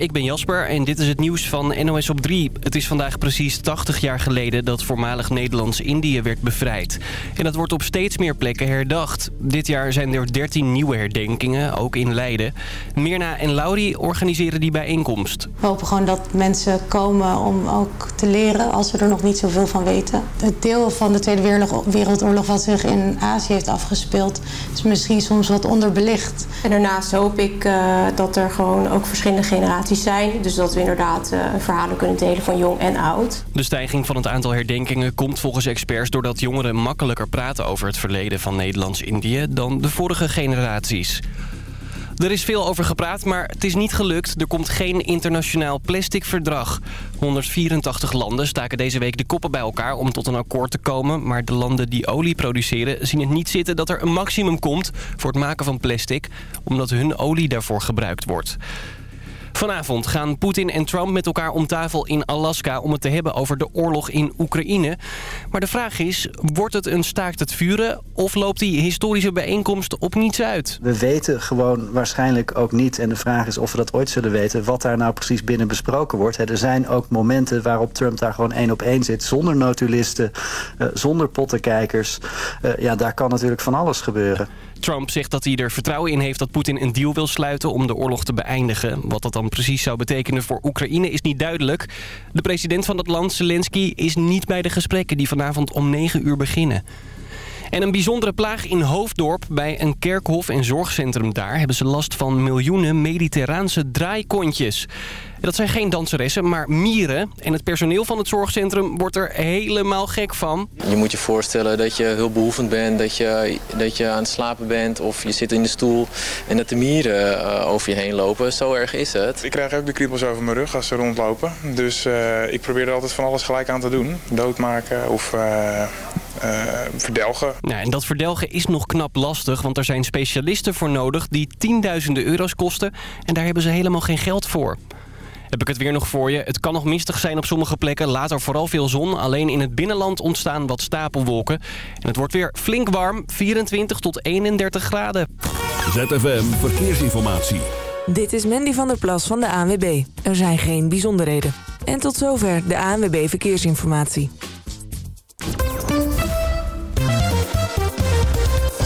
ik ben Jasper en dit is het nieuws van NOS op 3. Het is vandaag precies 80 jaar geleden dat voormalig Nederlands-Indië werd bevrijd. En dat wordt op steeds meer plekken herdacht. Dit jaar zijn er 13 nieuwe herdenkingen, ook in Leiden. Mirna en Lauri organiseren die bijeenkomst. We hopen gewoon dat mensen komen om ook te leren als ze er nog niet zoveel van weten. Het deel van de Tweede Wereldoorlog wat zich in Azië heeft afgespeeld is misschien soms wat onderbelicht. En daarnaast hoop ik uh, dat er gewoon ook verschillende generaties zijn. Dus dat we inderdaad uh, verhalen kunnen delen van jong en oud. De stijging van het aantal herdenkingen komt volgens experts... doordat jongeren makkelijker praten over het verleden van Nederlands-Indië... dan de vorige generaties. Er is veel over gepraat, maar het is niet gelukt. Er komt geen internationaal plastic verdrag. 184 landen staken deze week de koppen bij elkaar om tot een akkoord te komen. Maar de landen die olie produceren zien het niet zitten dat er een maximum komt voor het maken van plastic. Omdat hun olie daarvoor gebruikt wordt. Vanavond gaan Poetin en Trump met elkaar om tafel in Alaska... om het te hebben over de oorlog in Oekraïne. Maar de vraag is, wordt het een staakt het vuren... of loopt die historische bijeenkomst op niets uit? We weten gewoon waarschijnlijk ook niet... en de vraag is of we dat ooit zullen weten... wat daar nou precies binnen besproken wordt. Er zijn ook momenten waarop Trump daar gewoon één op één zit... zonder notulisten, eh, zonder pottenkijkers. Eh, ja, daar kan natuurlijk van alles gebeuren. Trump zegt dat hij er vertrouwen in heeft dat Poetin een deal wil sluiten om de oorlog te beëindigen. Wat dat dan precies zou betekenen voor Oekraïne is niet duidelijk. De president van het land, Zelensky, is niet bij de gesprekken die vanavond om 9 uur beginnen. En een bijzondere plaag in Hoofddorp. Bij een kerkhof en zorgcentrum daar hebben ze last van miljoenen mediterraanse draaikontjes. Dat zijn geen danseressen, maar mieren. En het personeel van het zorgcentrum wordt er helemaal gek van. Je moet je voorstellen dat je hulpbehoevend bent, dat je, dat je aan het slapen bent... of je zit in de stoel en dat de mieren uh, over je heen lopen. Zo erg is het. Ik krijg ook de kriebels over mijn rug als ze rondlopen. Dus uh, ik probeer er altijd van alles gelijk aan te doen. Doodmaken of... Uh, uh, verdelgen. Ja, en dat verdelgen is nog knap lastig, want er zijn specialisten voor nodig die tienduizenden euro's kosten en daar hebben ze helemaal geen geld voor. Heb ik het weer nog voor je. Het kan nog mistig zijn op sommige plekken. Later vooral veel zon. Alleen in het binnenland ontstaan wat stapelwolken. En het wordt weer flink warm. 24 tot 31 graden. ZFM Verkeersinformatie. Dit is Mandy van der Plas van de ANWB. Er zijn geen bijzonderheden. En tot zover de ANWB Verkeersinformatie.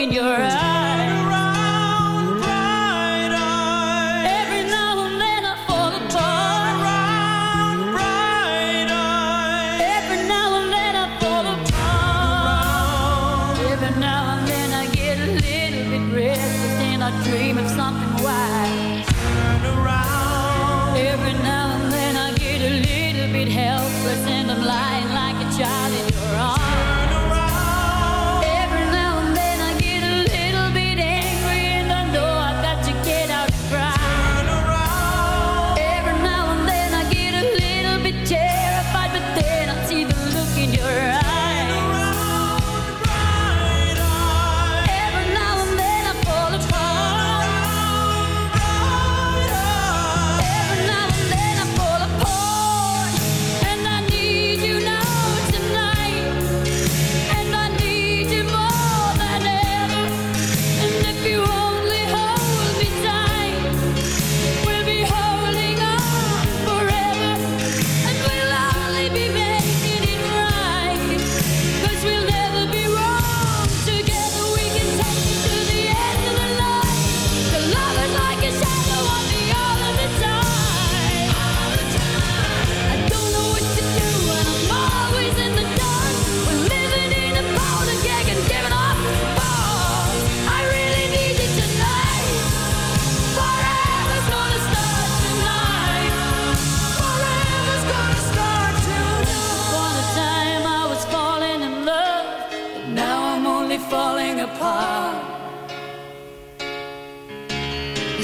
in your eyes.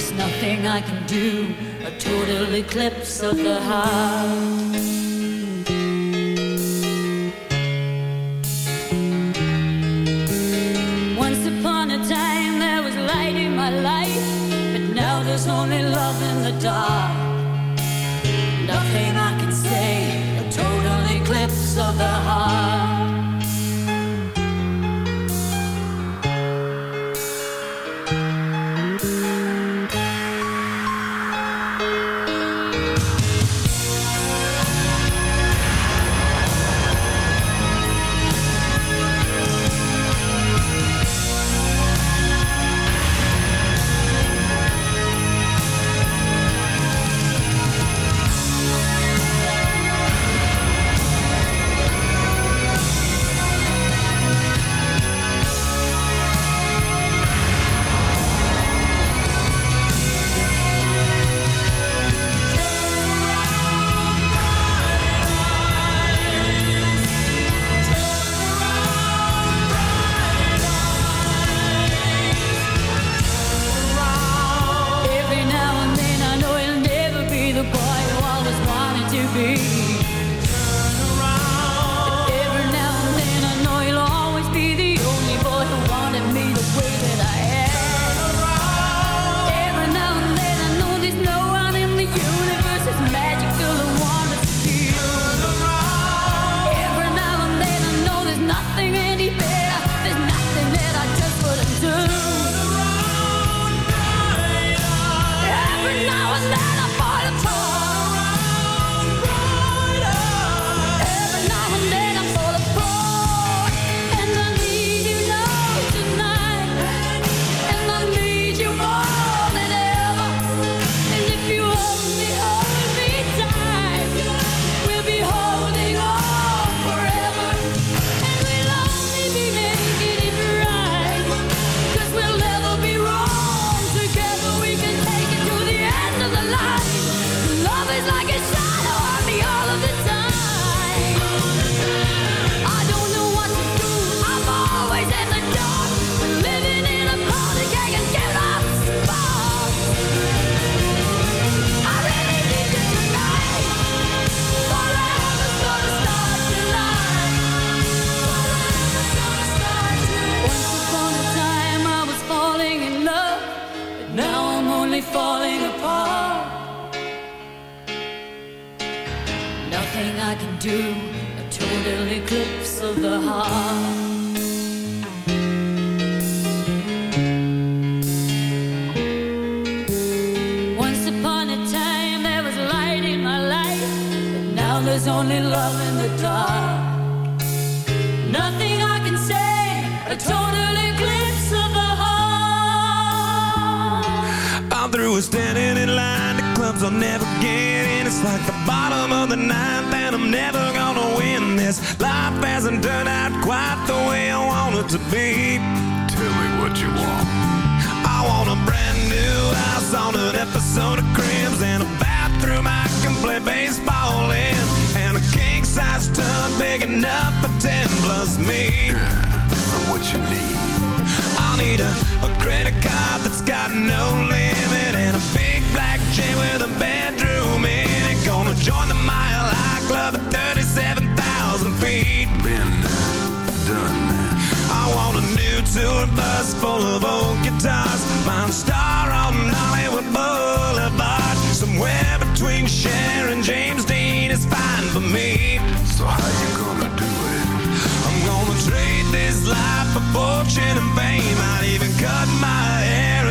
There's nothing I can do, a total eclipse of the heart. That's got no limit and a big black chain with a bedroom in it. Gonna join the Mile High Club at 37,000 feet. Been done. I want a new tour bus full of old guitars. Mine star on Hollywood Boulevard. Somewhere between Cher and James Dean is fine for me. So how you gonna do it? I'm gonna trade this life for fortune and fame. I'd even cut my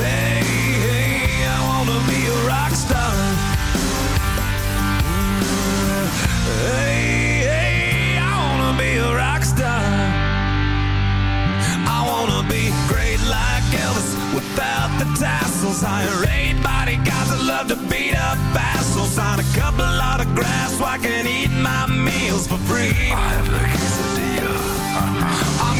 hey, hey, I wanna be a rock star. Hey, hey, I wanna be a rock star. I wanna be great like Elvis without the tassels. Hire love to beat up assholes. A couple so I can eat my meals for free. I have the quesadilla.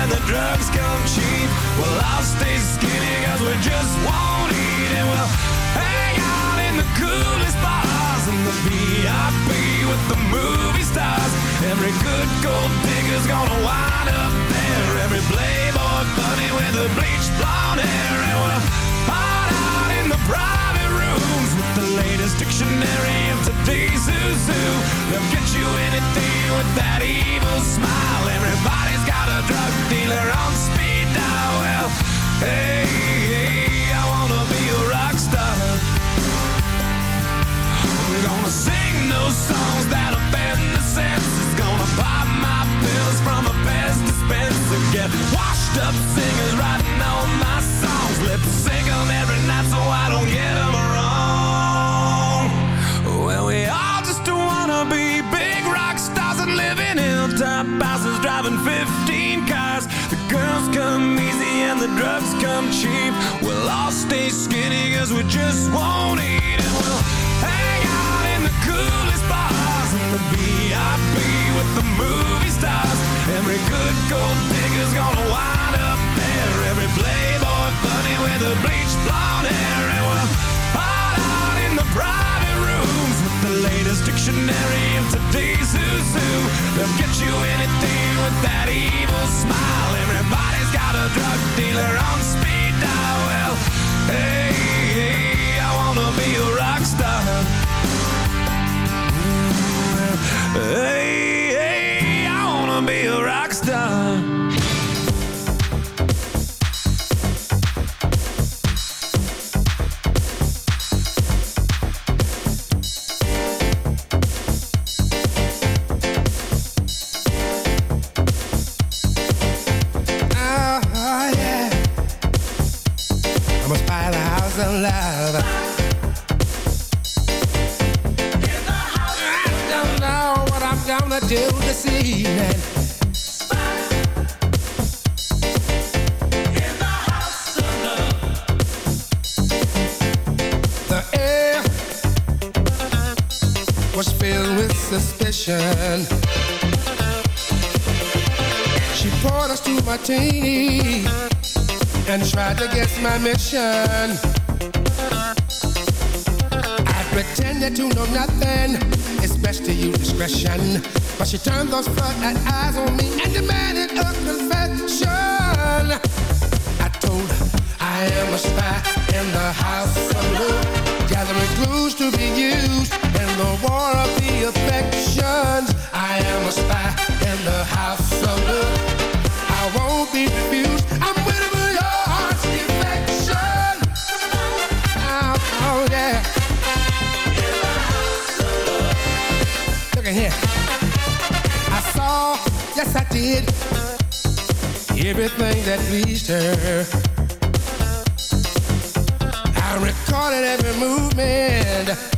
And the drugs come cheap. Well, I'll stay skinny cause we just won't eat and we'll hang out in the coolest bars in the VIP with the movie stars. Every good gold digger's gonna wind up there. Every playboy bunny with the bleached blonde hair and we'll hide out in the private rooms with the latest dictionary of today's who. They'll get you anything with that evil smile. Everybody's a drug dealer on speed dial. Well, hey, hey, I wanna be a rock star. I'm gonna sing those songs that offend the senses. Gonna pop my pills from a best dispenser. Get washed up singers writing all my songs. Lip sync 'em every night so I don't get 'em wrong. Well, we all just wanna be big rock stars and live in hilltop houses driving and the drugs come cheap. We'll all stay skinny cause we just won't eat and we'll hang out in the coolest bars in the VIP with the movie stars. Every good gold digger's gonna wind up there. Every playboy bunny with a bleached blonde hair and we'll hide out in the private rooms with the latest dictionary of today's who's who. They'll get you anything with that evil smile. Got a drug dealer on speed dial. Hey, hey, I wanna be a rock star. Hey, hey, I wanna be a rock star. She poured us two martini and tried to guess my mission. I pretended to know nothing. It's best to use discretion. But she turned those floodlight eyes on me and demanded a confession. I told her I am a spy in the house of love, gathering clues to be used the war of the affections. I am a spy in the house of love. I won't be refused. I'm waiting for your heart's defection. Oh, oh yeah. Look at here. I saw, yes I did, everything that pleased her. I recorded every movement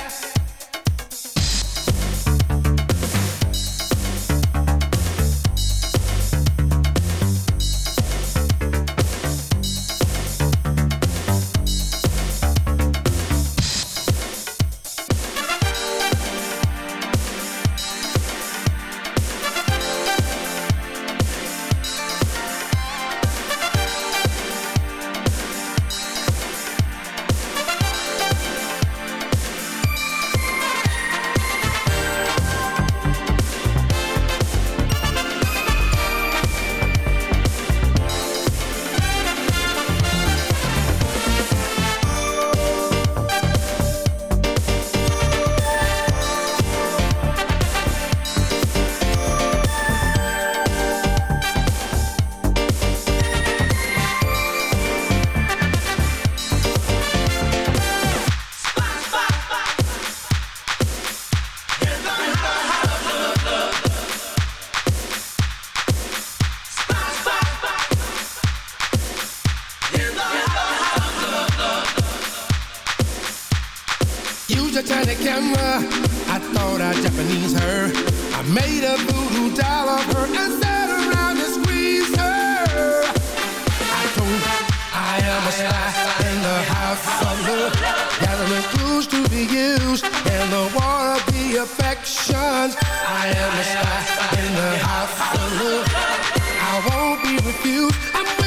I am a spy in the house of love, gathering clues to be used in the war of the affections. I am a spy in the house of love. I won't be refused. I'm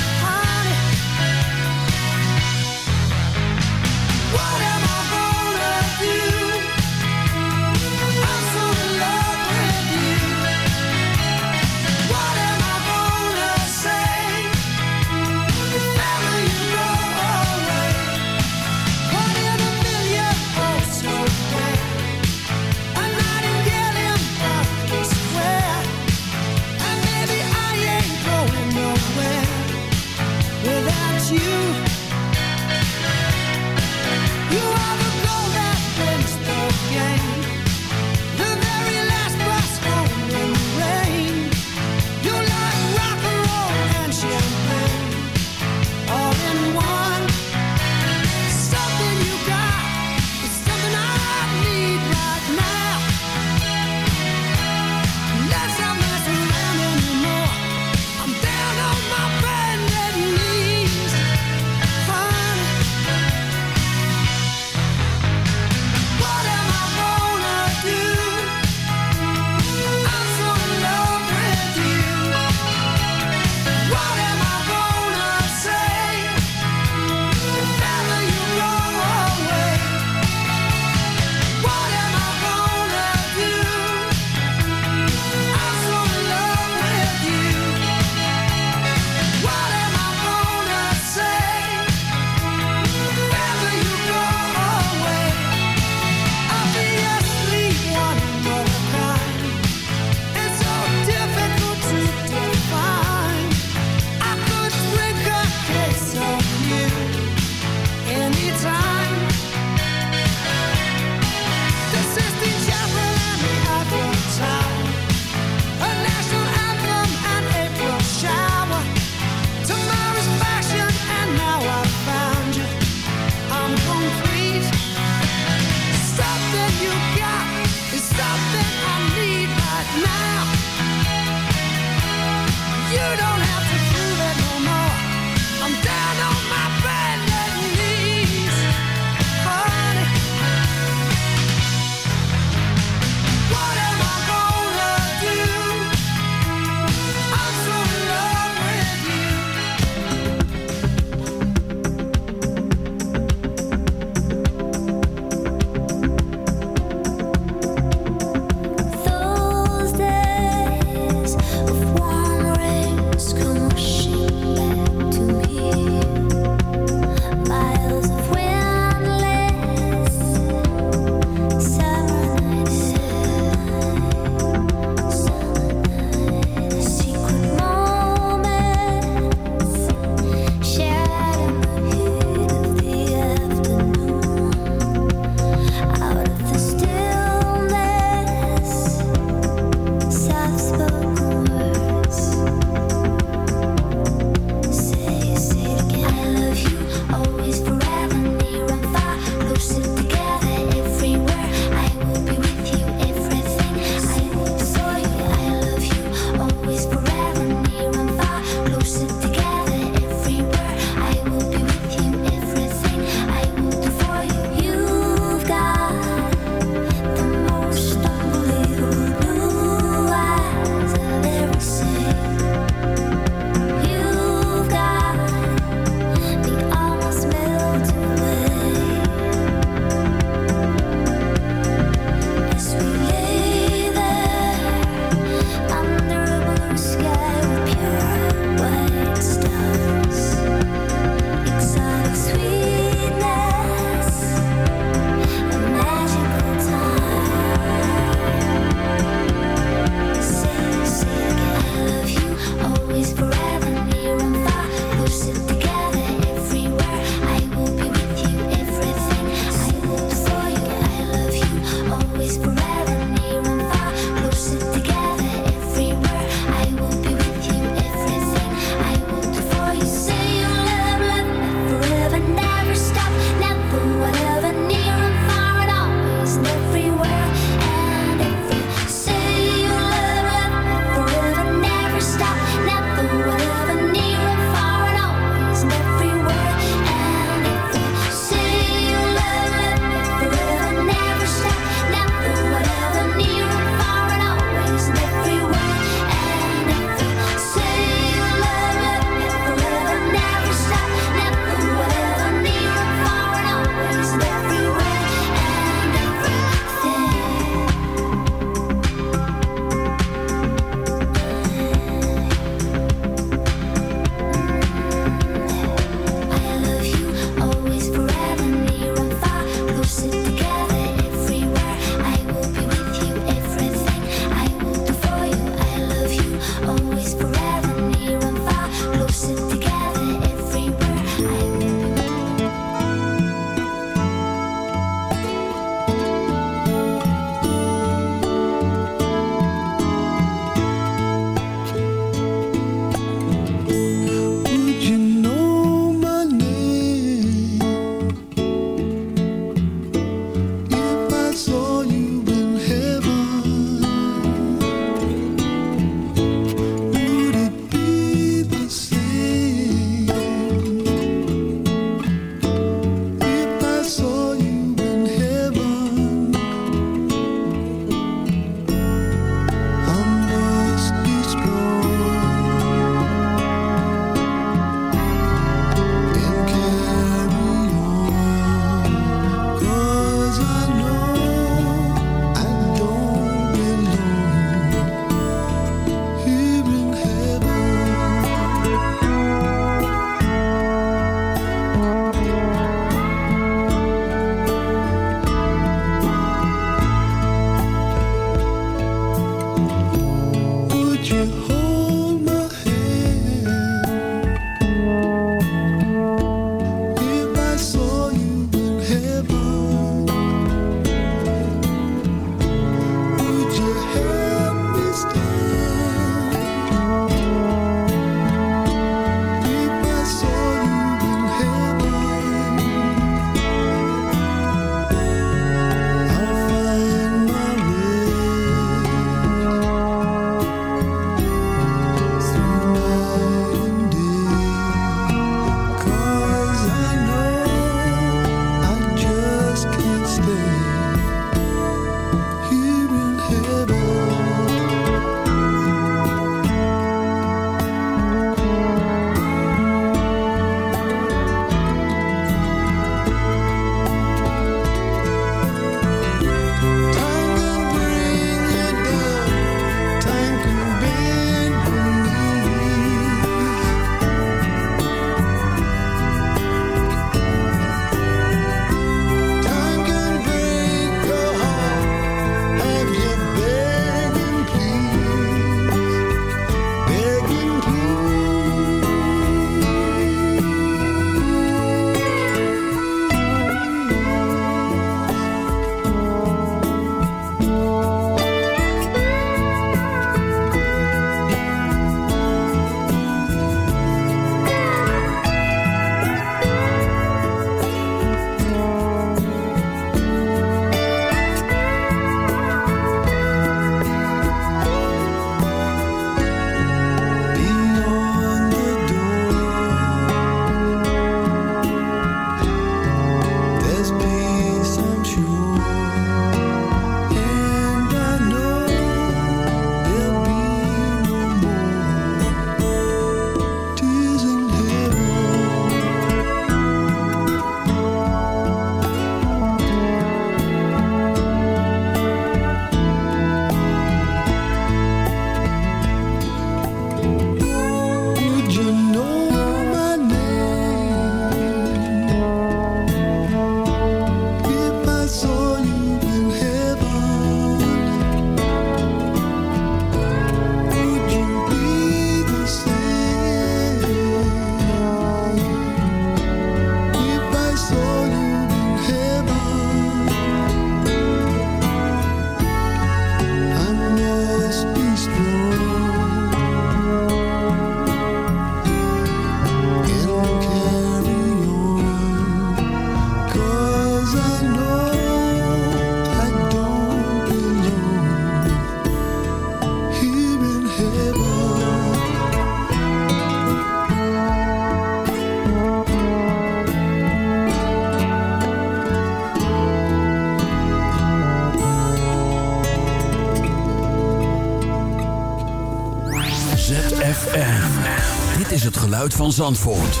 van Zandvoort.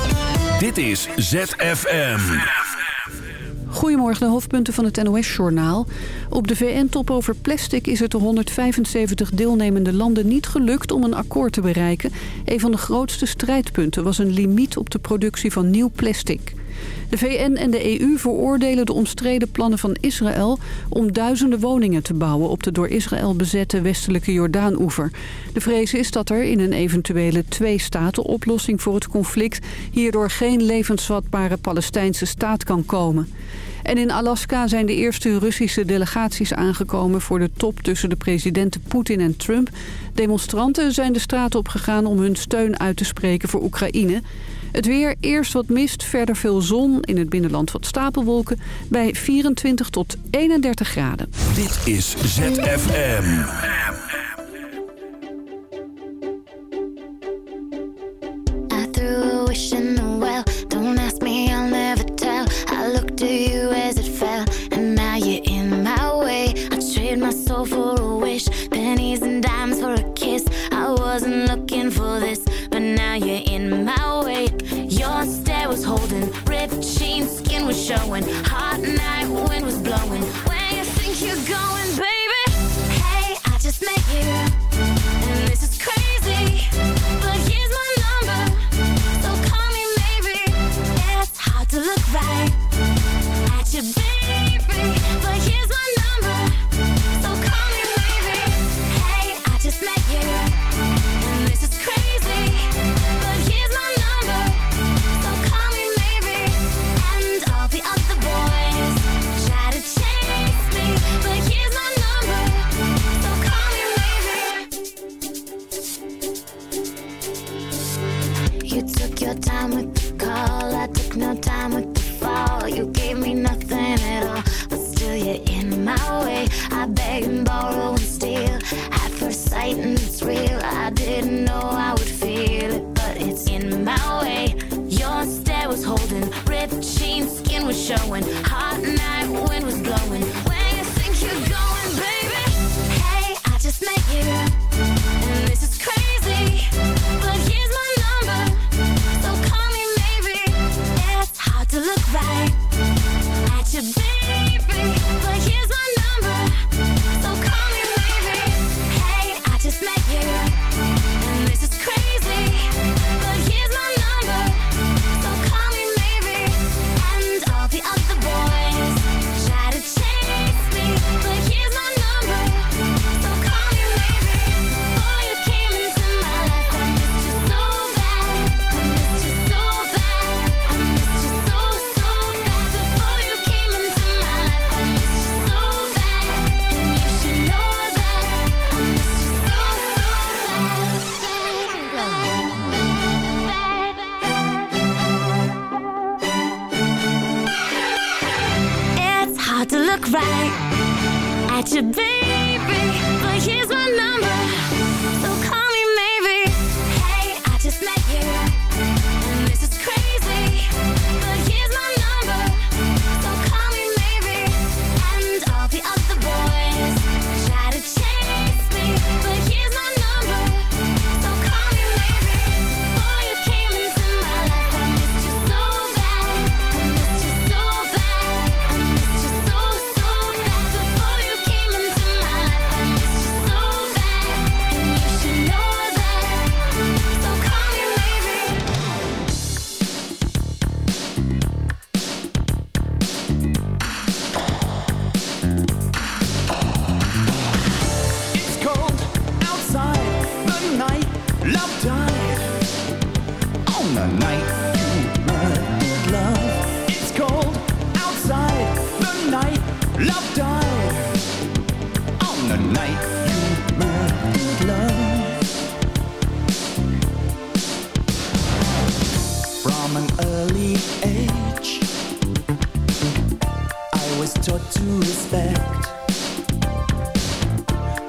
Dit is ZFM. Goedemorgen, de hoofdpunten van het NOS-journaal. Op de VN-top over plastic is het de 175 deelnemende landen niet gelukt om een akkoord te bereiken. Een van de grootste strijdpunten was een limiet op de productie van nieuw plastic. De VN en de EU veroordelen de omstreden plannen van Israël om duizenden woningen te bouwen op de door Israël bezette westelijke Jordaanoever. De vrees is dat er in een eventuele twee-staten-oplossing voor het conflict hierdoor geen levensvatbare Palestijnse staat kan komen. En in Alaska zijn de eerste Russische delegaties aangekomen voor de top tussen de presidenten Poetin en Trump. Demonstranten zijn de straat opgegaan om hun steun uit te spreken voor Oekraïne. Het weer, eerst wat mist, verder veel zon. In het binnenland wat stapelwolken bij 24 tot 31 graden. Dit is ZFM. going.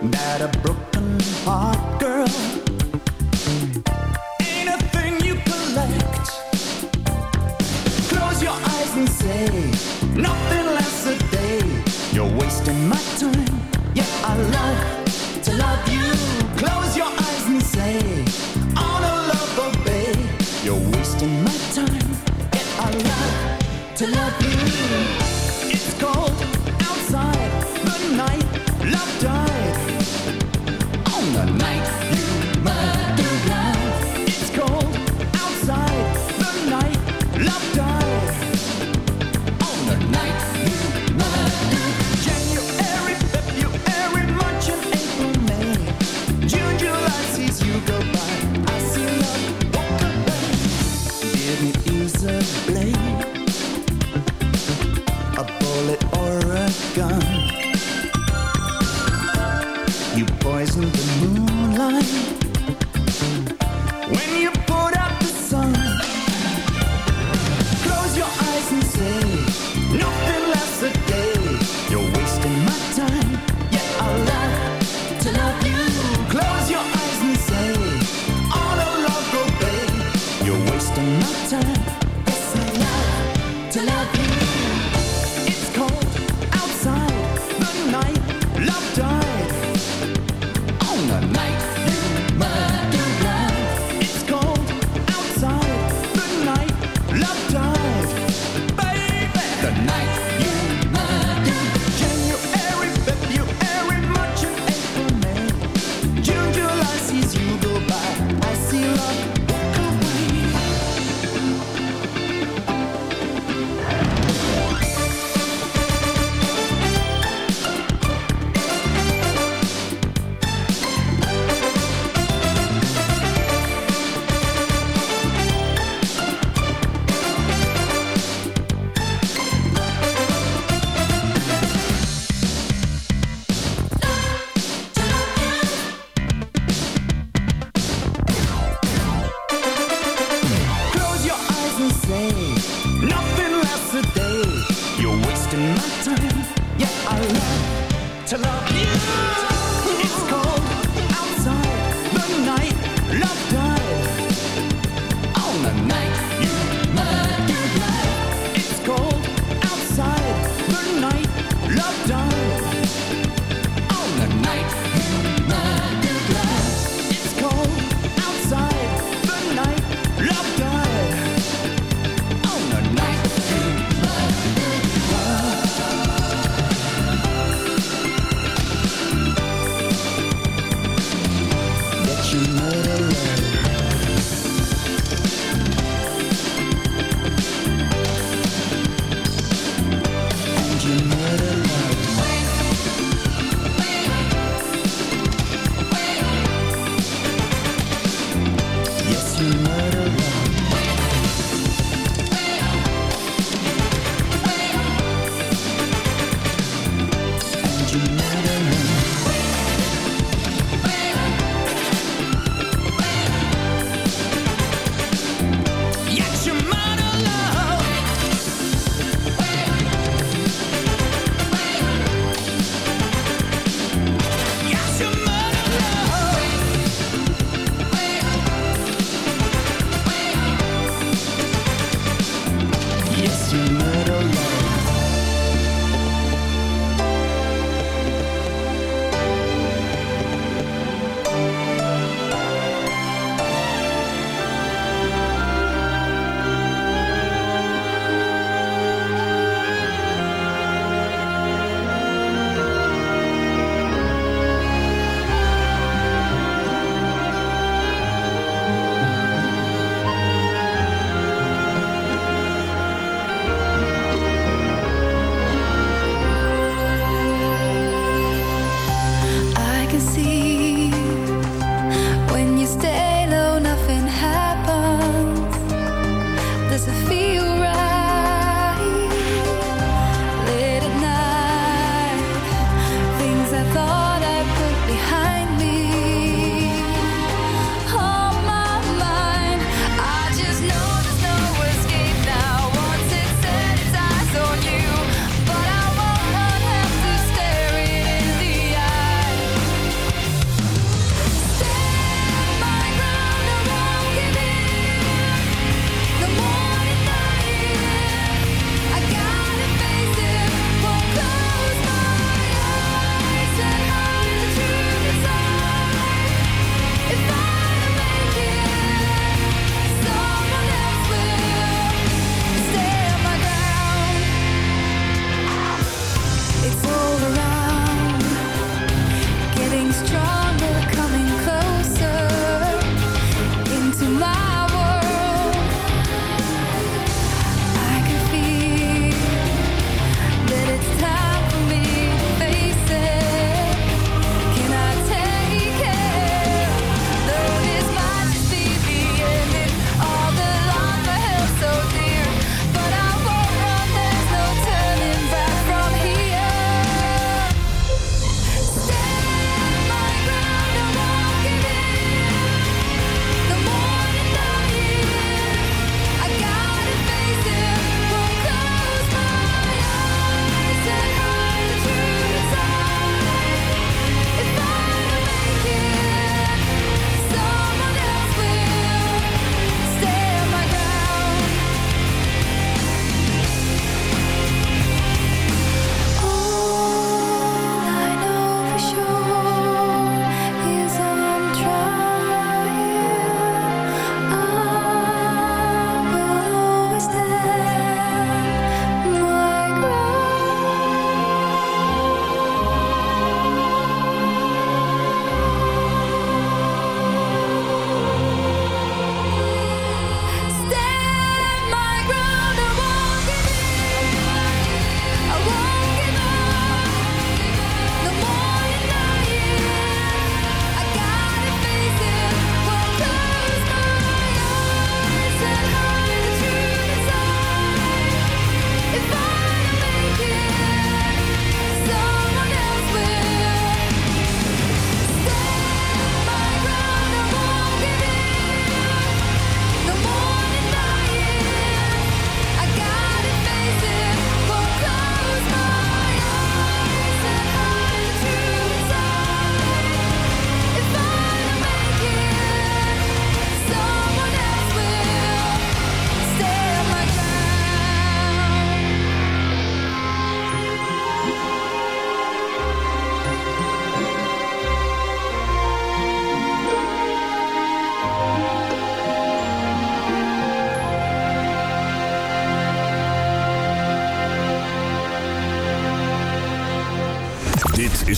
that a broken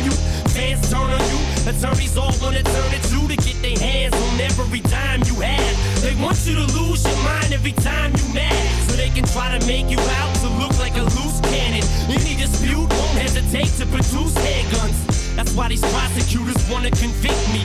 Burn you, fans turn on you, attorneys all wanna turn it to to get their hands on every dime you have. They want you to lose your mind every time you mad, so they can try to make you out to look like a loose cannon. Any dispute won't hesitate to produce handguns. That's why these prosecutors wanna convict me.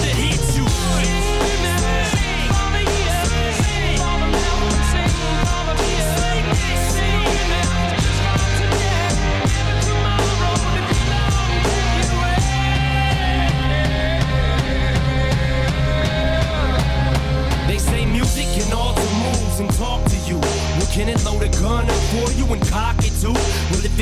can it load a gun up for you and cock it too? Well, if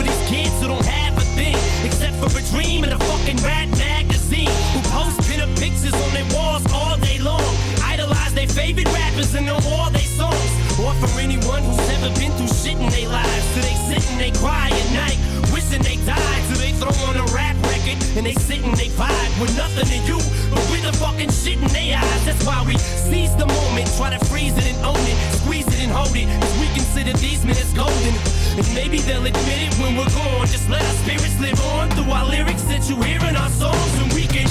for these kids who don't have a thing except for a dream and a fucking rat magazine. Who post pin-up pictures on their walls all day long. Idolize their favorite rappers and know all their songs. Or for anyone who's never been through shit in their lives. So they sit and they cry at night, wishing they died. So they throw on a rap record and they sit and they vibe with nothing to you, but with a fucking shit in their eyes. That's why we seize the moment, try to freeze it and own it, squeeze it and hold it. Cause we consider these minutes golden. And maybe they'll admit it when we're gone. Just let our spirits live on through our lyrics that you hear in our songs, and we can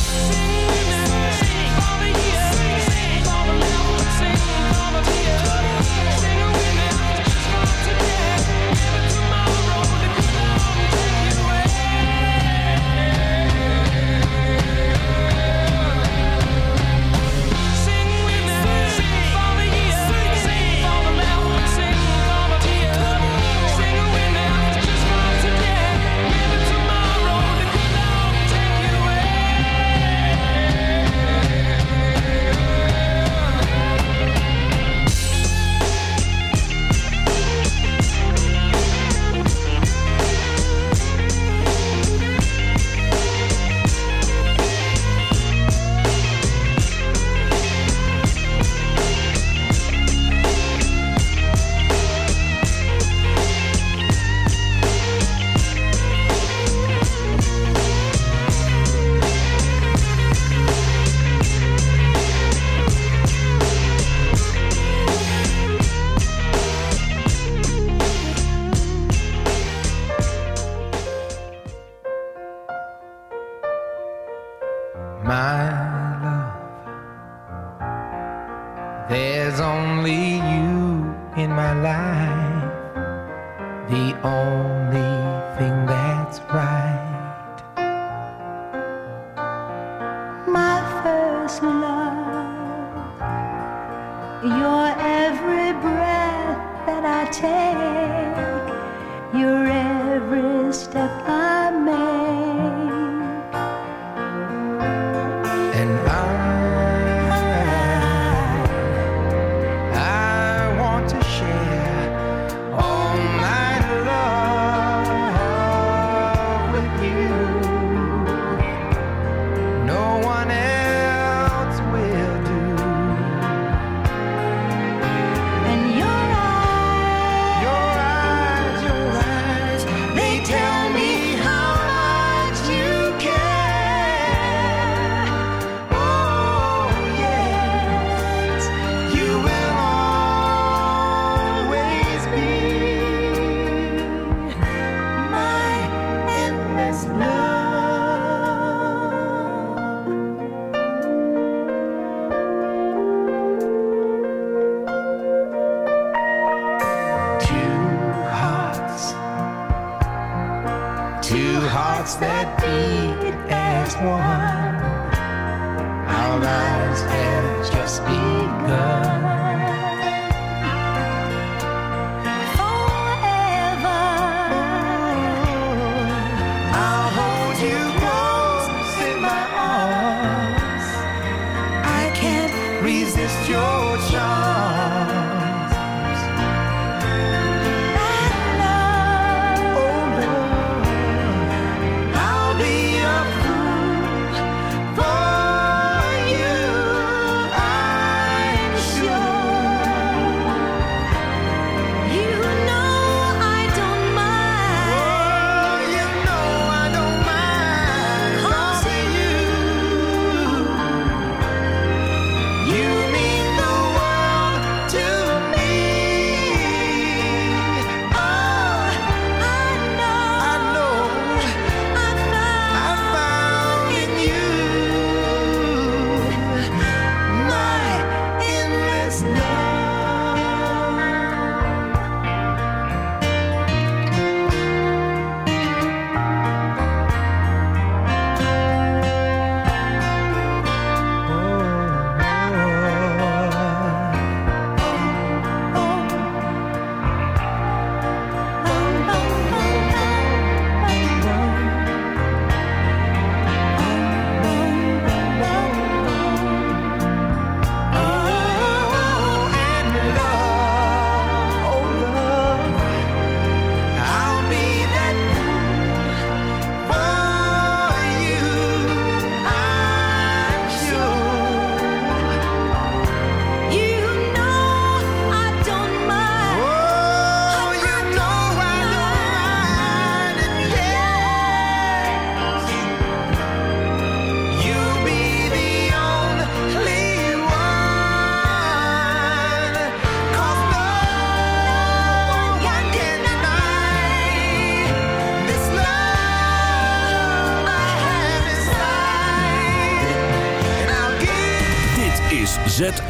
your